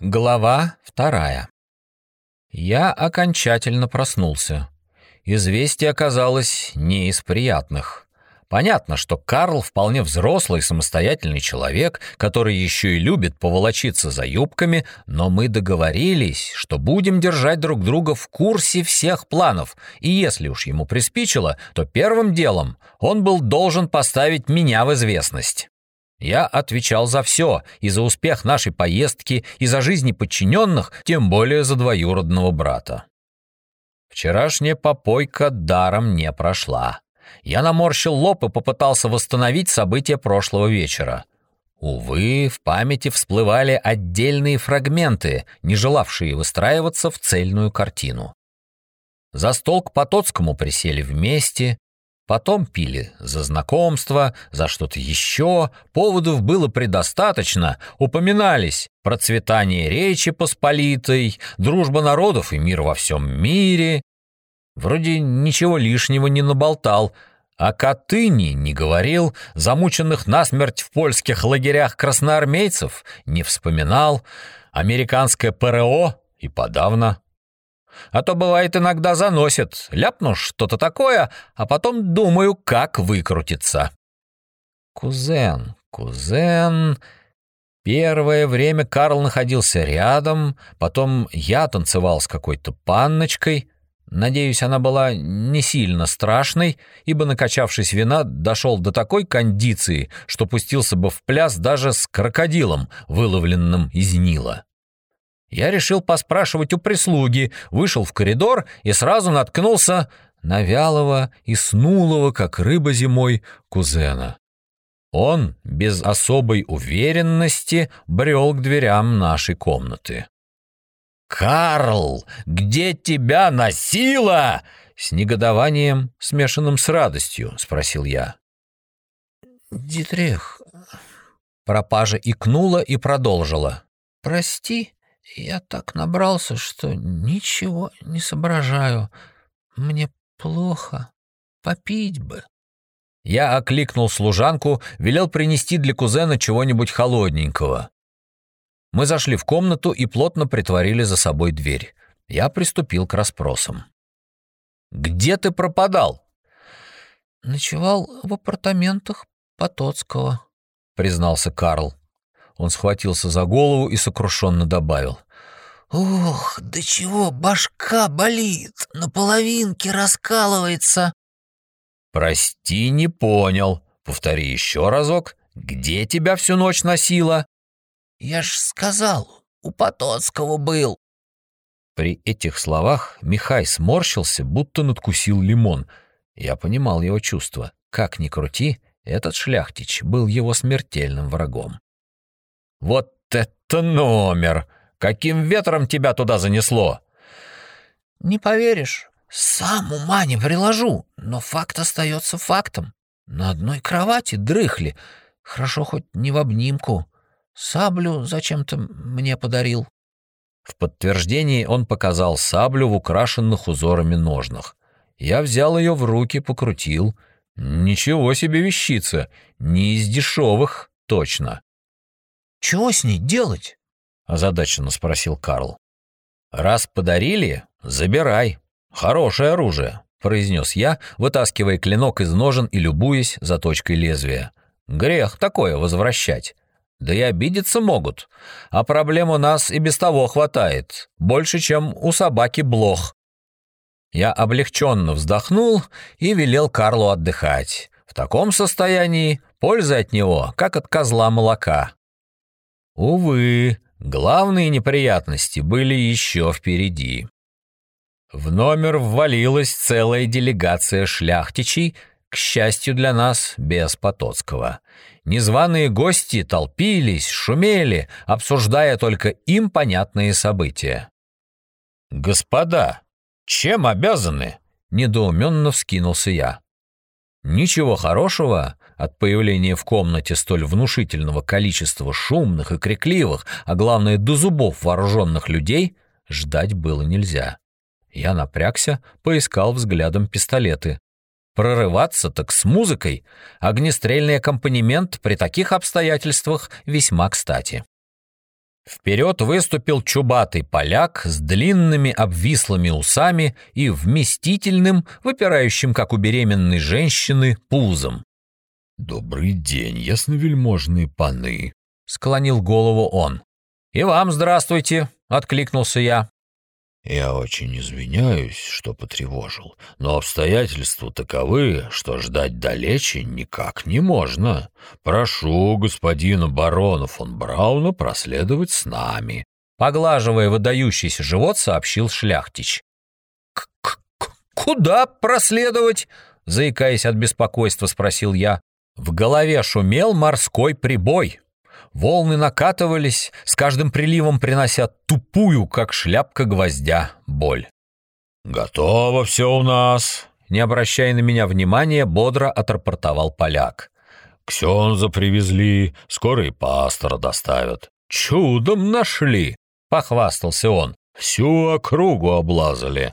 Глава вторая. Я окончательно проснулся. Известие оказалось не из приятных. Понятно, что Карл вполне взрослый, самостоятельный человек, который еще и любит поволочиться за юбками, но мы договорились, что будем держать друг друга в курсе всех планов, и если уж ему приспичило, то первым делом он был должен поставить меня в известность. Я отвечал за все, и за успех нашей поездки, и за жизни подчиненных, тем более за двоюродного брата. Вчерашняя попойка даром не прошла. Я наморщил лоб и попытался восстановить события прошлого вечера. Увы, в памяти всплывали отдельные фрагменты, не желавшие выстраиваться в цельную картину. За стол к Потоцкому присели вместе, Потом пили за знакомство, за что-то еще. Поводов было предостаточно. Упоминались процветание Речи Посполитой, дружба народов и мир во всем мире. Вроде ничего лишнего не наболтал. О Катыни не говорил, замученных насмерть в польских лагерях красноармейцев не вспоминал, американское ПРО и подавно. А то бывает иногда заносит. Ляпну что-то такое, а потом думаю, как выкрутиться. Кузен, кузен... Первое время Карл находился рядом, потом я танцевал с какой-то панночкой. Надеюсь, она была не сильно страшной, ибо, накачавшись вина, дошел до такой кондиции, что пустился бы в пляс даже с крокодилом, выловленным из Нила. Я решил поспрашивать у прислуги, вышел в коридор и сразу наткнулся на вялого и снулого, как рыба зимой, кузена. Он без особой уверенности брел к дверям нашей комнаты. «Карл, где тебя носило?» С негодованием, смешанным с радостью, спросил я. «Дитрих...» Пропажа икнула и продолжила. «Прости, я так набрался, что ничего не соображаю. Мне плохо. Попить бы. Я окликнул служанку, велел принести для кузена чего-нибудь холодненького. Мы зашли в комнату и плотно притворили за собой дверь. Я приступил к расспросам. «Где ты пропадал?» «Ночевал в апартаментах Потоцкого», — признался Карл. Он схватился за голову и сокрушенно добавил. «Ох, да чего башка болит, на половинке раскалывается!» «Прости, не понял. Повтори еще разок. Где тебя всю ночь носило?» «Я ж сказал, у Потоцкого был». При этих словах Михай сморщился, будто надкусил лимон. Я понимал его чувства. Как ни крути, этот шляхтич был его смертельным врагом. «Вот это номер! Каким ветром тебя туда занесло?» «Не поверишь, сам ума не приложу, но факт остается фактом. На одной кровати дрыхли, хорошо хоть не в обнимку. Саблю зачем-то мне подарил». В подтверждении он показал саблю в украшенных узорами ножнах. Я взял ее в руки, покрутил. Ничего себе вещица, не из дешевых, точно. Чего с ней делать?» — озадаченно спросил Карл. «Раз подарили, забирай. Хорошее оружие», — произнес я, вытаскивая клинок из ножен и любуясь заточкой лезвия. «Грех такое возвращать. Да и обидеться могут. А проблем у нас и без того хватает. Больше, чем у собаки блох». Я облегченно вздохнул и велел Карлу отдыхать. В таком состоянии пользы от него, как от козла молока. Увы, главные неприятности были еще впереди. В номер ввалилась целая делегация шляхтичей, к счастью для нас, без Потоцкого. Незваные гости толпились, шумели, обсуждая только им понятные события. «Господа, чем обязаны?» — недоуменно вскинулся я. Ничего хорошего от появления в комнате столь внушительного количества шумных и крикливых, а главное до зубов вооруженных людей, ждать было нельзя. Я напрягся, поискал взглядом пистолеты. Прорываться так с музыкой, огнестрельный аккомпанемент при таких обстоятельствах весьма кстати. Вперед выступил чубатый поляк с длинными обвислыми усами и вместительным, выпирающим, как у беременной женщины, пузом. «Добрый день, ясновельможные паны», — склонил голову он. «И вам здравствуйте», — откликнулся я. «Я очень извиняюсь, что потревожил, но обстоятельства таковы, что ждать далече никак не можно. Прошу господина барона фон Брауна проследовать с нами», поглаживая выдающийся живот, сообщил шляхтич. «К -к «Куда проследовать?» — заикаясь от беспокойства, спросил я. В голове шумел морской прибой. Волны накатывались, с каждым приливом принося тупую, как шляпка гвоздя, боль. «Готово все у нас», — не обращая на меня внимания, бодро отрапортовал поляк. «Ксенза привезли, скоро и пастора доставят». «Чудом нашли», — похвастался он. «Всю округу облазали».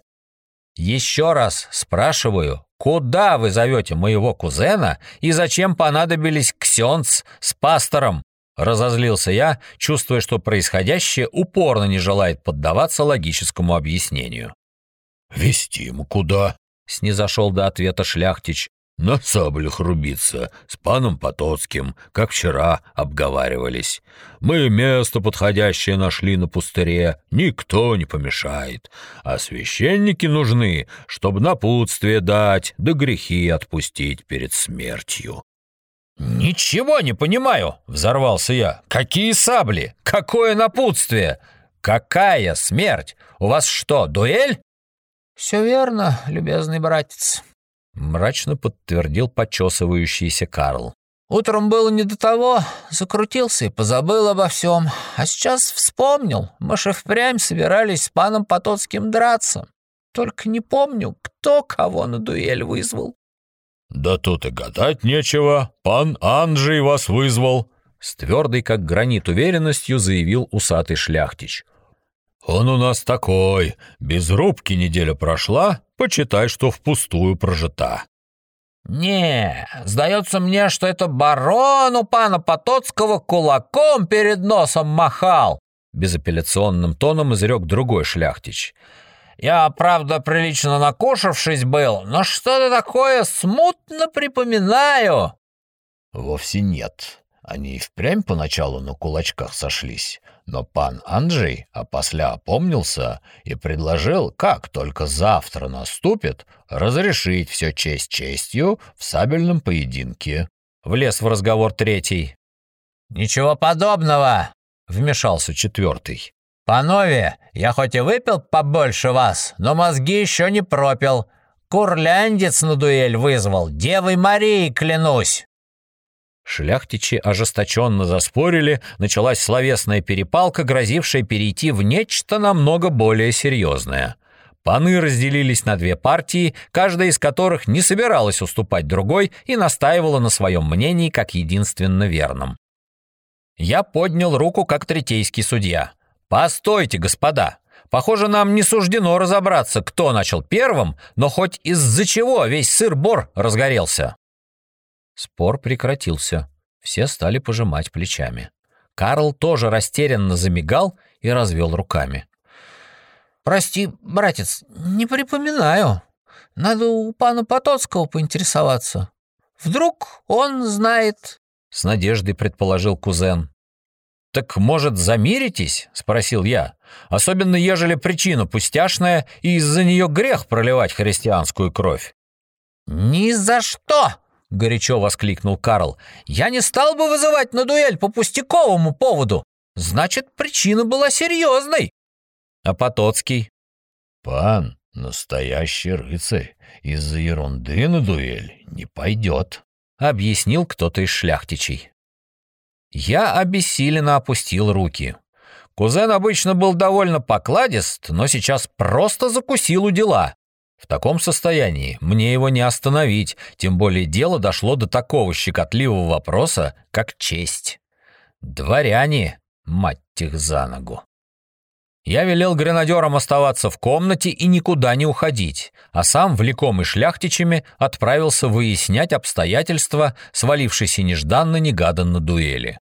«Еще раз спрашиваю, куда вы зовете моего кузена и зачем понадобились ксенц с пастором?» Разозлился я, чувствуя, что происходящее упорно не желает поддаваться логическому объяснению. «Вести ему куда?» — снизошел до ответа шляхтич. «На саблях рубиться, с паном Потоцким, как вчера обговаривались. Мы место подходящее нашли на пустыре, никто не помешает. А священники нужны, чтобы напутствие дать, да грехи отпустить перед смертью». «Ничего не понимаю!» — взорвался я. «Какие сабли? Какое напутствие? Какая смерть? У вас что, дуэль?» «Все верно, любезный братец», — мрачно подтвердил почесывающийся Карл. «Утром было не до того, закрутился и позабыл обо всем. А сейчас вспомнил, мы же впрямь собирались с паном Потоцким драться. Только не помню, кто кого на дуэль вызвал». «Да тут и гадать нечего, пан Анджей вас вызвал», — с твердой, как гранит уверенностью заявил усатый шляхтич. «Он у нас такой, без рубки неделя прошла, почитай, что впустую прожита». «Не, сдается мне, что это барон у пана Потоцкого кулаком перед носом махал», безапелляционным тоном изрек другой шляхтич. Я, правда, прилично накушавшись был, но что-то такое смутно припоминаю». «Вовсе нет. Они и впрямь поначалу на кулачках сошлись, но пан Анджей опосля опомнился и предложил, как только завтра наступит, разрешить все честь честью в сабельном поединке». Влез в разговор третий. «Ничего подобного!» — вмешался четвертый. «Панове, я хоть и выпил побольше вас, но мозги еще не пропил. Курляндец на дуэль вызвал, Девой Марии клянусь!» Шляхтичи ожесточенно заспорили, началась словесная перепалка, грозившая перейти в нечто намного более серьезное. Паны разделились на две партии, каждая из которых не собиралась уступать другой и настаивала на своем мнении как единственно верном. Я поднял руку как третейский судья — «Постойте, господа! Похоже, нам не суждено разобраться, кто начал первым, но хоть из-за чего весь сыр-бор разгорелся». Спор прекратился. Все стали пожимать плечами. Карл тоже растерянно замигал и развел руками. «Прости, братец, не припоминаю. Надо у пана Потоцкого поинтересоваться. Вдруг он знает...» — с надеждой предположил кузен. «Так, может, замиритесь?» — спросил я. «Особенно, ежели причина пустяшная, и из-за нее грех проливать христианскую кровь». «Ни за что!» — горячо воскликнул Карл. «Я не стал бы вызывать на дуэль по пустяковому поводу. Значит, причина была серьезной». «А Потоцкий?» «Пан, настоящий рыцарь, из-за ерунды на дуэль не пойдет», — объяснил кто-то из шляхтичей. Я обессиленно опустил руки. Кузен обычно был довольно покладист, но сейчас просто закусил у дела. В таком состоянии мне его не остановить, тем более дело дошло до такого щекотливого вопроса, как честь. Дворяне, мать их за ногу. Я велел гренадерам оставаться в комнате и никуда не уходить, а сам, влекомый шляхтичами, отправился выяснять обстоятельства, свалившейся нежданно-негаданно дуэли.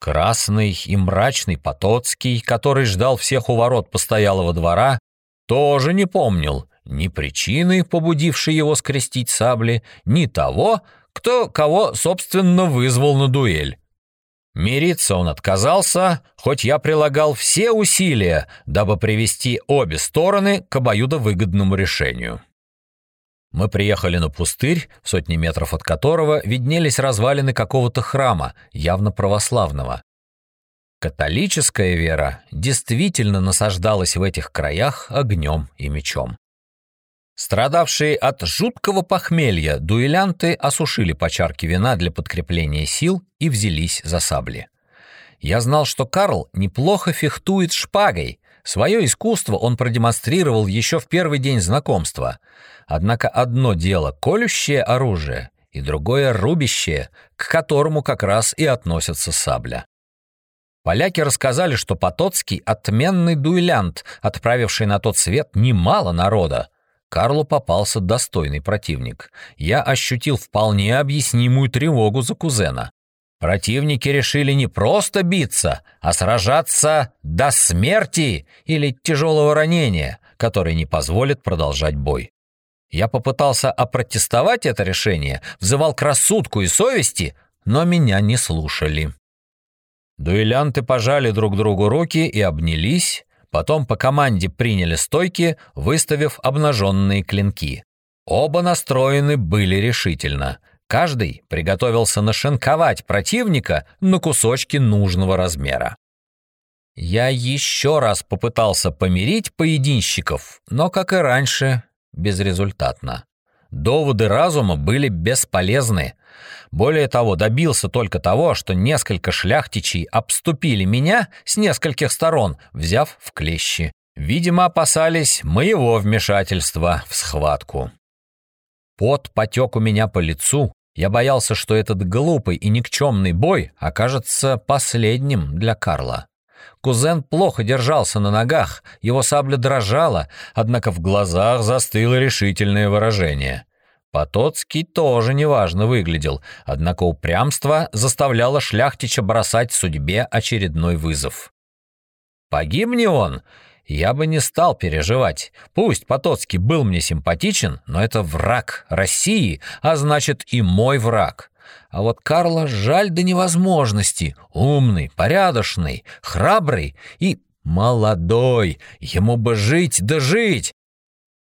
Красный и мрачный Потоцкий, который ждал всех у ворот постоялого двора, тоже не помнил ни причины, побудившей его скрестить сабли, ни того, кто кого, собственно, вызвал на дуэль. Мириться он отказался, хоть я прилагал все усилия, дабы привести обе стороны к обоюдовыгодному решению. Мы приехали на пустырь, в сотни метров от которого виднелись развалины какого-то храма, явно православного. Католическая вера действительно насаждалась в этих краях огнем и мечом. Страдавшие от жуткого похмелья дуэлянты осушили почарки вина для подкрепления сил и взялись за сабли. Я знал, что Карл неплохо фехтует шпагой. Свое искусство он продемонстрировал еще в первый день знакомства. Однако одно дело — колющее оружие, и другое — рубящее, к которому как раз и относится сабля. Поляки рассказали, что Потоцкий — отменный дуэлянт, отправивший на тот свет немало народа. Карлу попался достойный противник. Я ощутил вполне объяснимую тревогу за кузена. Противники решили не просто биться, а сражаться до смерти или тяжелого ранения, которое не позволит продолжать бой. Я попытался опротестовать это решение, взывал к рассудку и совести, но меня не слушали. Дуэлянты пожали друг другу руки и обнялись, Потом по команде приняли стойки, выставив обнаженные клинки. Оба настроены были решительно. Каждый приготовился нашинковать противника на кусочки нужного размера. Я еще раз попытался помирить поединщиков, но, как и раньше, безрезультатно. Доводы разума были бесполезны. Более того, добился только того, что несколько шляхтичей обступили меня с нескольких сторон, взяв в клещи. Видимо, опасались моего вмешательства в схватку. Пот потек у меня по лицу. Я боялся, что этот глупый и никчемный бой окажется последним для Карла. Кузен плохо держался на ногах, его сабля дрожала, однако в глазах застыло решительное выражение. Потоцкий тоже неважно выглядел, однако упрямство заставляло шляхтича бросать судьбе очередной вызов. Погибни он, я бы не стал переживать. Пусть Потоцкий был мне симпатичен, но это враг России, а значит и мой враг. А вот Карла жаль до невозможности. Умный, порядочный, храбрый и молодой. Ему бы жить да жить.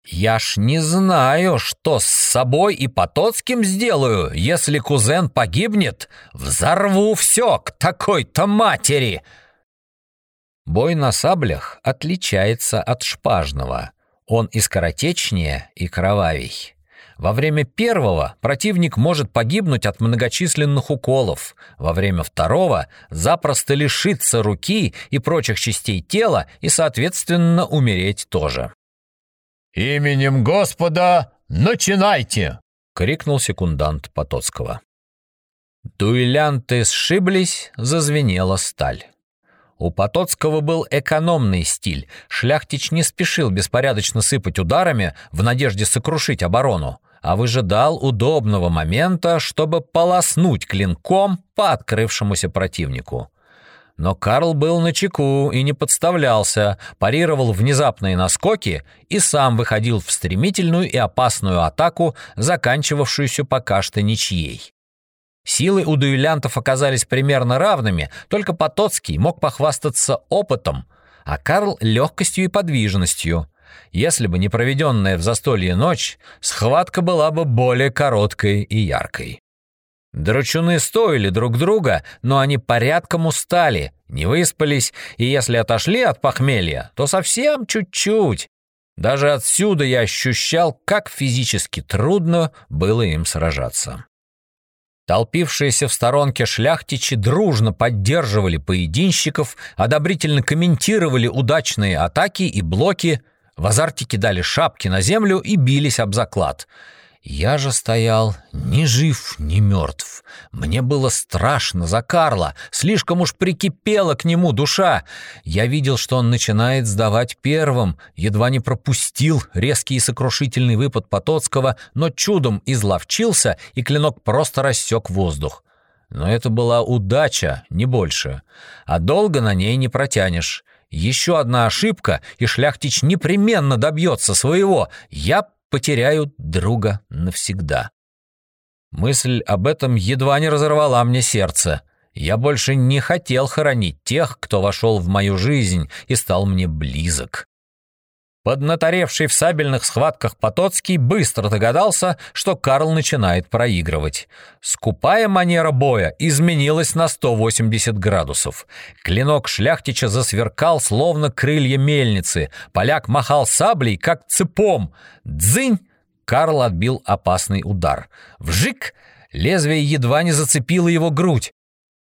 Я ж не знаю, что с собой и Потоцким сделаю, если кузен погибнет. Взорву все к такой-то матери. Бой на саблях отличается от шпажного. Он и скоротечнее, и кровавей. Во время первого противник может погибнуть от многочисленных уколов, во время второго запросто лишиться руки и прочих частей тела и, соответственно, умереть тоже. «Именем Господа начинайте!» — крикнул секундант Потоцкого. Дуэлянты сшиблись, зазвенела сталь. У Потоцкого был экономный стиль. Шляхтич не спешил беспорядочно сыпать ударами в надежде сокрушить оборону а выжидал удобного момента, чтобы полоснуть клинком по открывшемуся противнику. Но Карл был на чеку и не подставлялся, парировал внезапные наскоки и сам выходил в стремительную и опасную атаку, заканчивавшуюся пока что ничьей. Силы у дуэлянтов оказались примерно равными, только Потоцкий мог похвастаться опытом, а Карл — легкостью и подвижностью. Если бы не проведенная в застолье ночь, схватка была бы более короткой и яркой. Драчуны стоили друг друга, но они порядком устали, не выспались, и если отошли от похмелья, то совсем чуть-чуть. Даже отсюда я ощущал, как физически трудно было им сражаться. Толпившиеся в сторонке шляхтичи дружно поддерживали поединщиков, одобрительно комментировали удачные атаки и блоки, в азарте кидали шапки на землю и бились об заклад. Я же стоял ни жив, ни мертв. Мне было страшно за Карла, слишком уж прикипела к нему душа. Я видел, что он начинает сдавать первым, едва не пропустил резкий и сокрушительный выпад Потоцкого, но чудом изловчился, и клинок просто рассек воздух. Но это была удача, не больше. А долго на ней не протянешь. Еще одна ошибка, и шляхтич непременно добьется своего. Я потеряю друга навсегда. Мысль об этом едва не разорвала мне сердце. Я больше не хотел хоронить тех, кто вошел в мою жизнь и стал мне близок. Поднаторевший в сабельных схватках Потоцкий быстро догадался, что Карл начинает проигрывать. Скупая манера боя изменилась на 180 градусов. Клинок шляхтича засверкал, словно крылья мельницы. Поляк махал саблей, как цепом. Дзынь! Карл отбил опасный удар. Вжик! Лезвие едва не зацепило его грудь.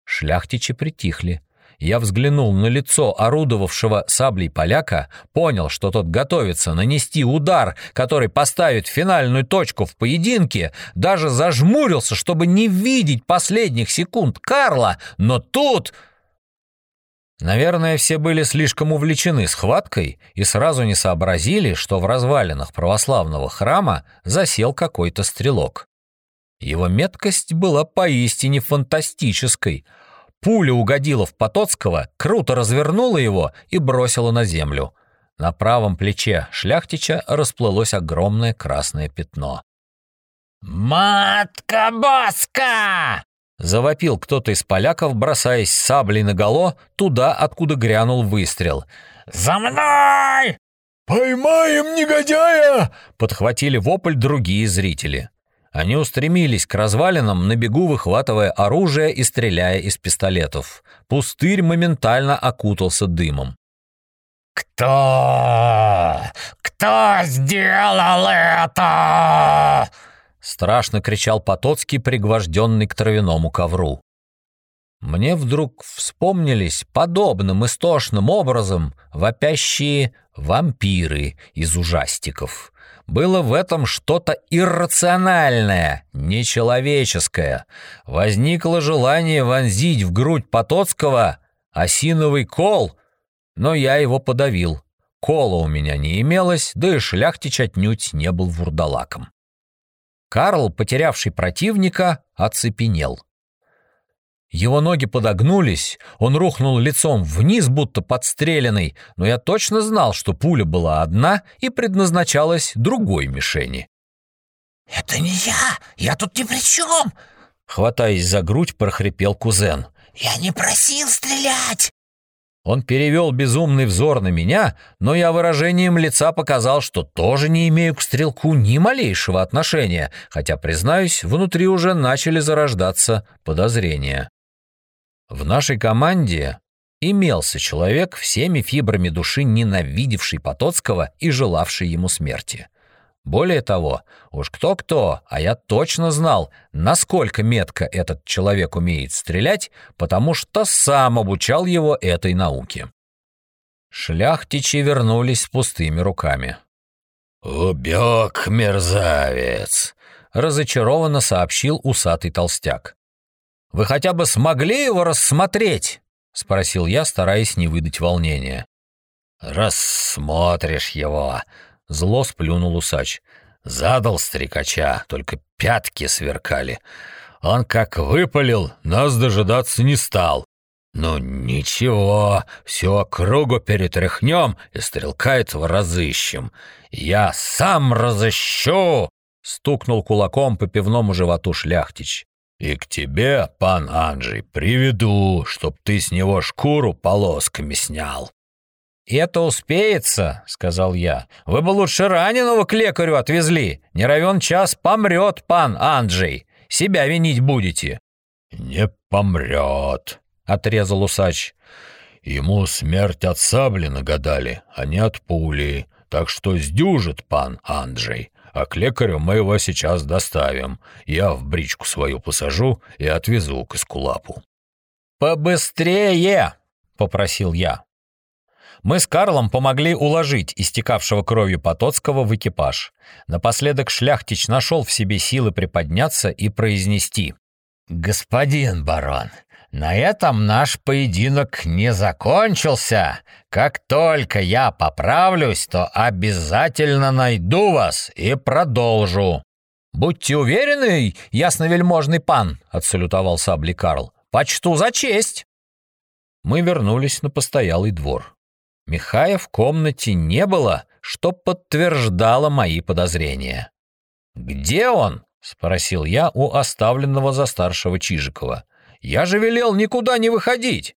Шляхтичи притихли. Я взглянул на лицо орудовавшего саблей поляка, понял, что тот готовится нанести удар, который поставит финальную точку в поединке, даже зажмурился, чтобы не видеть последних секунд Карла, но тут... Наверное, все были слишком увлечены схваткой и сразу не сообразили, что в развалинах православного храма засел какой-то стрелок. Его меткость была поистине фантастической — Пуля угодила в Потоцкого, круто развернула его и бросила на землю. На правом плече шляхтича расплылось огромное красное пятно. «Матка-боска!» Завопил кто-то из поляков, бросаясь саблей наголо туда, откуда грянул выстрел. «За мной!» «Поймаем негодяя!» Подхватили вопль другие зрители. Они устремились к развалинам, на бегу выхватывая оружие и стреляя из пистолетов. Пустырь моментально окутался дымом. «Кто? Кто сделал это?» Страшно кричал Потоцкий, пригвожденный к травяному ковру. Мне вдруг вспомнились подобным истошным образом вопящие вампиры из ужастиков. Было в этом что-то иррациональное, нечеловеческое. Возникло желание вонзить в грудь Потоцкого осиновый кол, но я его подавил. Кола у меня не имелось, да и шляхтич отнюдь не был вурдалаком. Карл, потерявший противника, оцепенел. Его ноги подогнулись, он рухнул лицом вниз, будто подстреленный, но я точно знал, что пуля была одна и предназначалась другой мишени. «Это не я! Я тут ни при чем!» Хватаясь за грудь, прохрипел кузен. «Я не просил стрелять!» Он перевел безумный взор на меня, но я выражением лица показал, что тоже не имею к стрелку ни малейшего отношения, хотя, признаюсь, внутри уже начали зарождаться подозрения. В нашей команде имелся человек, всеми фибрами души ненавидевший Потоцкого и желавший ему смерти. Более того, уж кто-кто, а я точно знал, насколько метко этот человек умеет стрелять, потому что сам обучал его этой науке. Шляхтичи вернулись с пустыми руками. «Убег, мерзавец!» — разочарованно сообщил усатый толстяк. Вы хотя бы смогли его рассмотреть?» — спросил я, стараясь не выдать волнения. «Рассмотришь его!» — зло сплюнул усач. «Задал старикача, только пятки сверкали. Он как выпалил, нас дожидаться не стал. Ну ничего, всю округу перетряхнем и стрелка этого разыщем. Я сам разыщу!» — стукнул кулаком по пивному животу шляхтич. И к тебе, пан Анджей, приведу, чтоб ты с него шкуру полосками снял». «Это успеется», — сказал я. «Вы бы лучше раненого к лекарю отвезли. Не равен час помрет пан Анджей. Себя винить будете». «Не помрет», — отрезал усач. «Ему смерть от сабли нагадали, а не от пули, так что сдюжит пан Анджей а к лекарю мы его сейчас доставим. Я в бричку свою посажу и отвезу к Эскулапу». «Побыстрее!» — попросил я. Мы с Карлом помогли уложить истекавшего кровью Потоцкого в экипаж. Напоследок шляхтич нашел в себе силы приподняться и произнести. «Господин барон, на этом наш поединок не закончился. Как только я поправлюсь, то обязательно найду вас и продолжу. «Будьте уверены, ясновельможный пан», — отсалютовал саблей Карл. «Почту за честь». Мы вернулись на постоялый двор. Михая в комнате не было, что подтверждало мои подозрения. «Где он?» — спросил я у оставленного за старшего Чижикова. «Я же велел никуда не выходить!»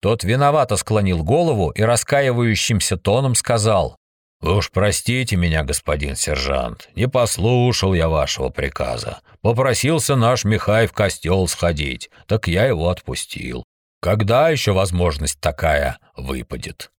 Тот виновато склонил голову и раскаивающимся тоном сказал. «Вы уж простите меня, господин сержант, не послушал я вашего приказа. Попросился наш Михай в костел сходить, так я его отпустил. Когда еще возможность такая выпадет?»